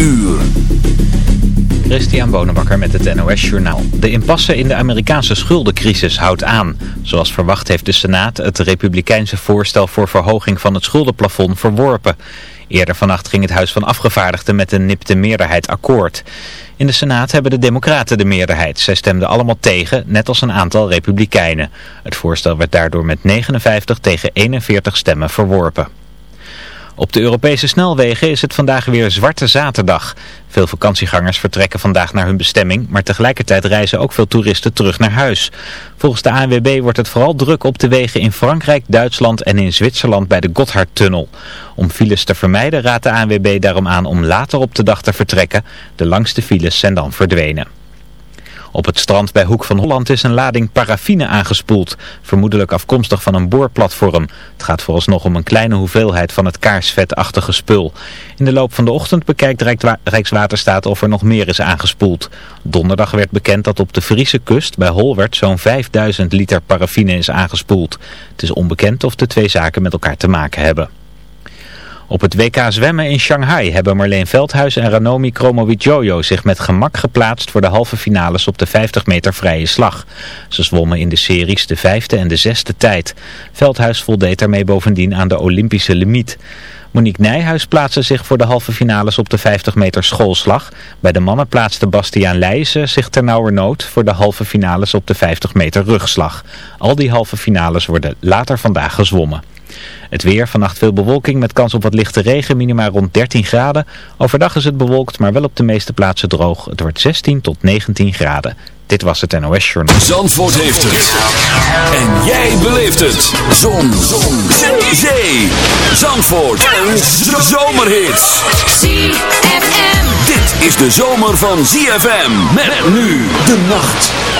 uur. Christian Bonenbakker met het NOS Journaal. De impasse in de Amerikaanse schuldencrisis houdt aan. Zoals verwacht heeft de Senaat het republikeinse voorstel voor verhoging van het schuldenplafond verworpen. Eerder vannacht ging het Huis van Afgevaardigden met een nipte meerderheid akkoord. In de Senaat hebben de Democraten de meerderheid. Zij stemden allemaal tegen, net als een aantal Republikeinen. Het voorstel werd daardoor met 59 tegen 41 stemmen verworpen. Op de Europese snelwegen is het vandaag weer Zwarte Zaterdag. Veel vakantiegangers vertrekken vandaag naar hun bestemming, maar tegelijkertijd reizen ook veel toeristen terug naar huis. Volgens de ANWB wordt het vooral druk op de wegen in Frankrijk, Duitsland en in Zwitserland bij de Gotthardtunnel. Om files te vermijden raadt de ANWB daarom aan om later op de dag te vertrekken. De langste files zijn dan verdwenen. Op het strand bij Hoek van Holland is een lading paraffine aangespoeld, vermoedelijk afkomstig van een boorplatform. Het gaat vooralsnog om een kleine hoeveelheid van het kaarsvetachtige spul. In de loop van de ochtend bekijkt Rijkswaterstaat of er nog meer is aangespoeld. Donderdag werd bekend dat op de Friese kust bij Holwert zo'n 5000 liter paraffine is aangespoeld. Het is onbekend of de twee zaken met elkaar te maken hebben. Op het WK zwemmen in Shanghai hebben Marleen Veldhuis en Ranomi Kromowidjojo zich met gemak geplaatst voor de halve finales op de 50 meter vrije slag. Ze zwommen in de series de vijfde en de zesde tijd. Veldhuis voldeed daarmee bovendien aan de Olympische limiet. Monique Nijhuis plaatste zich voor de halve finales op de 50 meter schoolslag. Bij de mannen plaatste Bastiaan Leijzen zich ternauwernood voor de halve finales op de 50 meter rugslag. Al die halve finales worden later vandaag gezwommen. Het weer, vannacht veel bewolking met kans op wat lichte regen, minima rond 13 graden. Overdag is het bewolkt, maar wel op de meeste plaatsen droog. Het wordt 16 tot 19 graden. Dit was het NOS Journal. Zandvoort heeft het. En jij beleeft het. Zon. Zon. Zee. Zee. Zandvoort. Een zomerhit. ZFM. Dit is de zomer van ZFM. Met nu de nacht.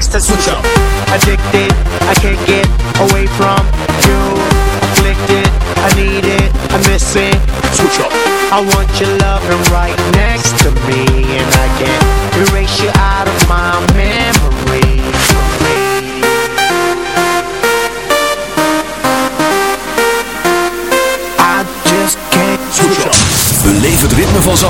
next to Switch up. Addicted, I can't get away from you. Afflicted, I need it, I miss it. Switch up. I want your love and right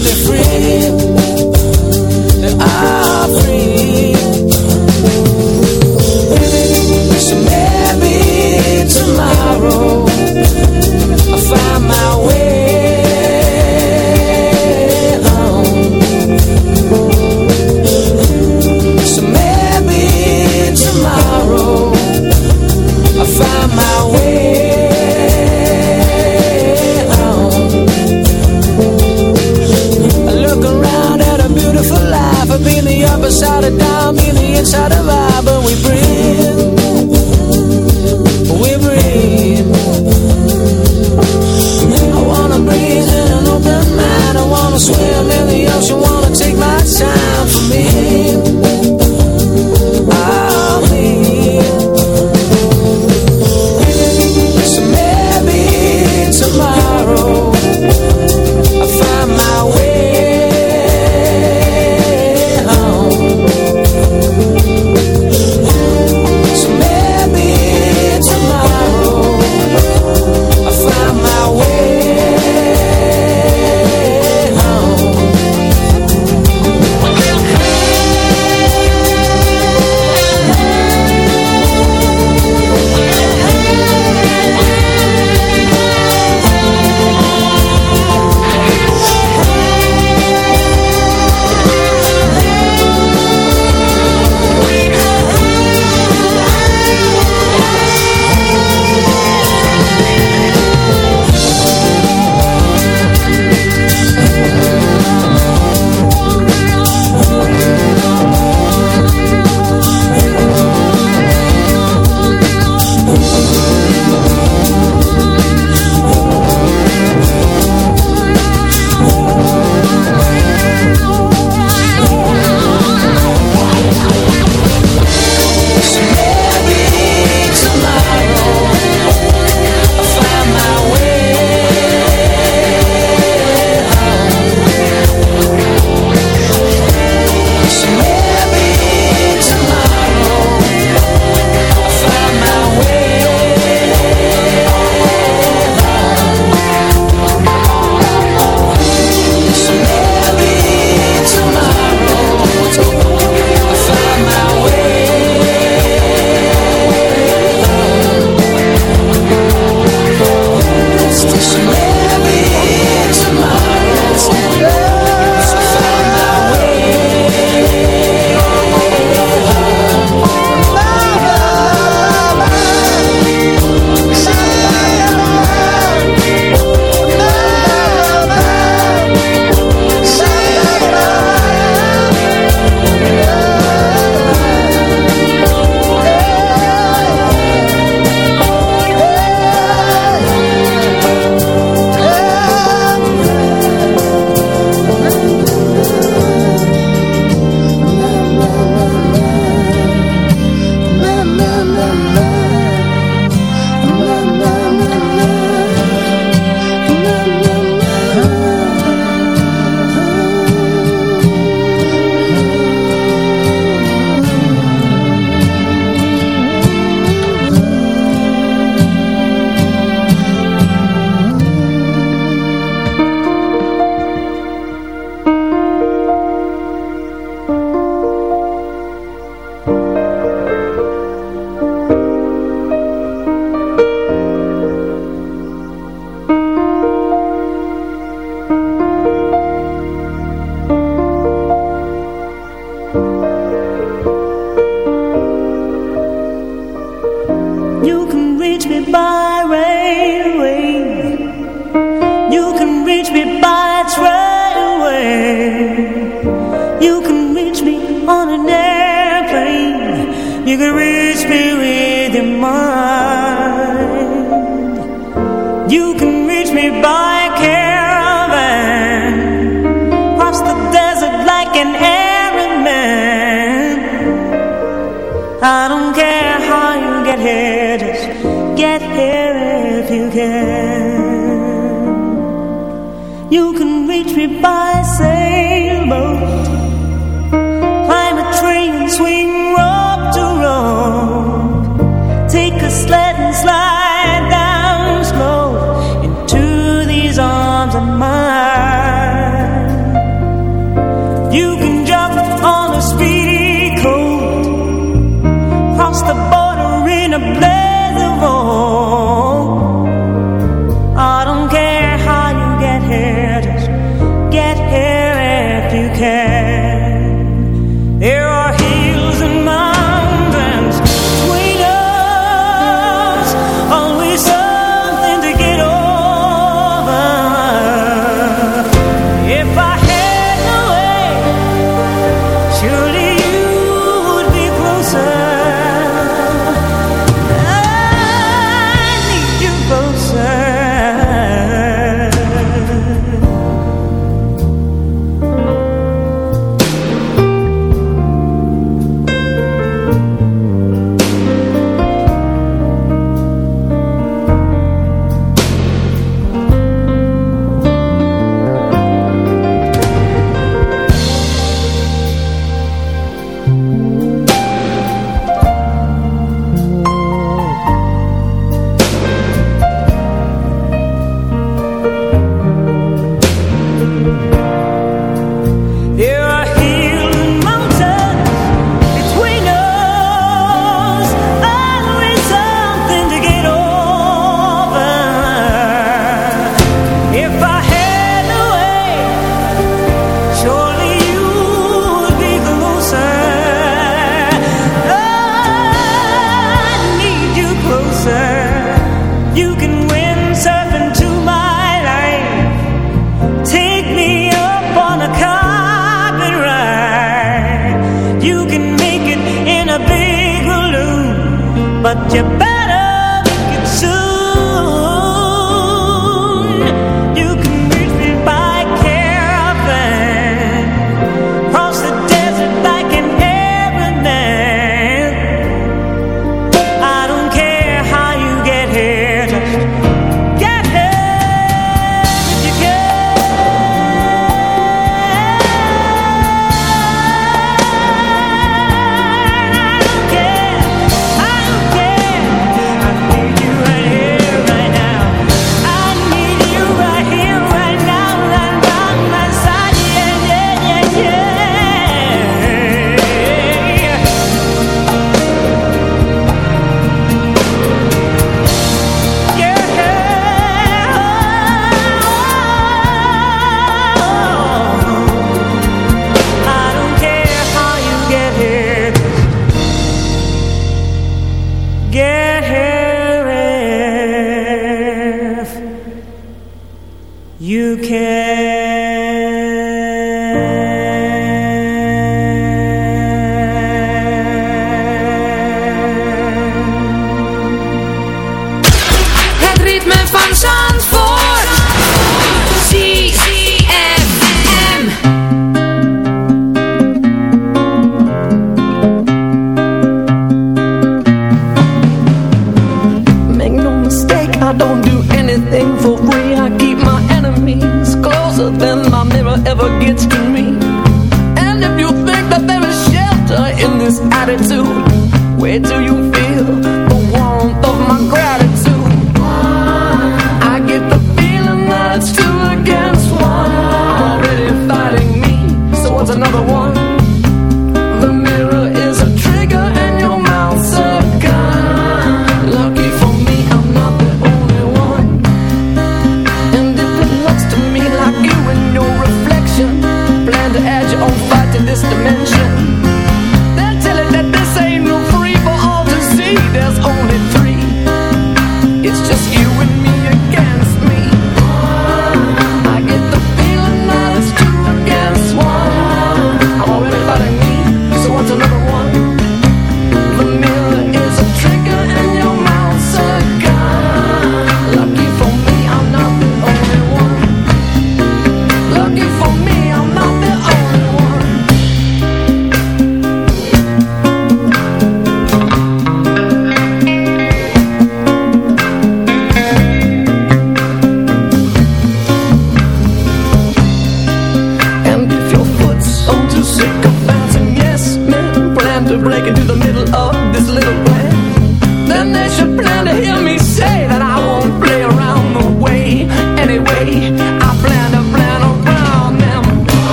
set me free.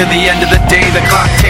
to the end of the day, the clock ticks.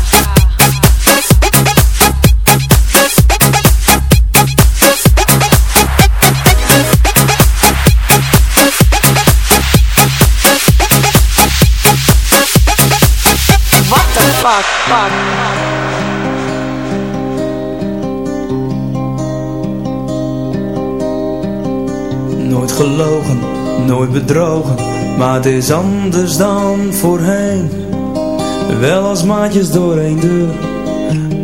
Nooit gelogen, nooit bedrogen, maar het is anders dan voorheen. Wel als maatjes door één deur,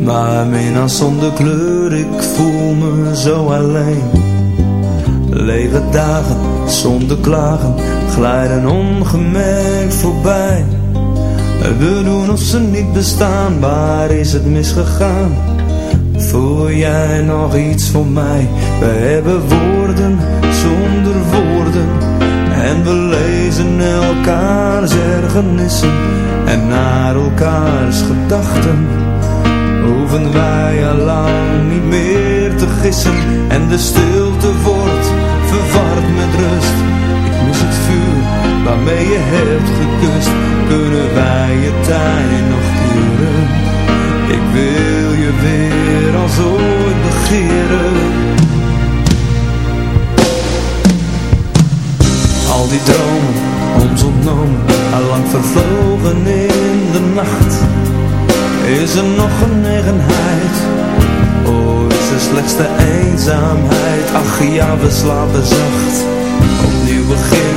maar minnaar zonder kleur, ik voel me zo alleen. Lege dagen, zonder klagen, glijden ongemerkt voorbij. We doen of ze niet bestaan, waar is het misgegaan? Voel jij nog iets voor mij? We hebben woorden zonder woorden En we lezen elkaars ergernissen En naar elkaars gedachten Hoeven wij al lang niet meer te gissen En de stilte wordt verward met rust Ik mis het vuur waarmee je hebt gekust Kunnen wij je tijd nog keren? Ik wil je weer als ooit begeren. Al die dromen, ons ontnomen Allang vervlogen in de nacht. Is er nog genegenheid Oh, is er slechts de eenzaamheid? Ach ja, we slapen zacht. Opnieuw beginnen,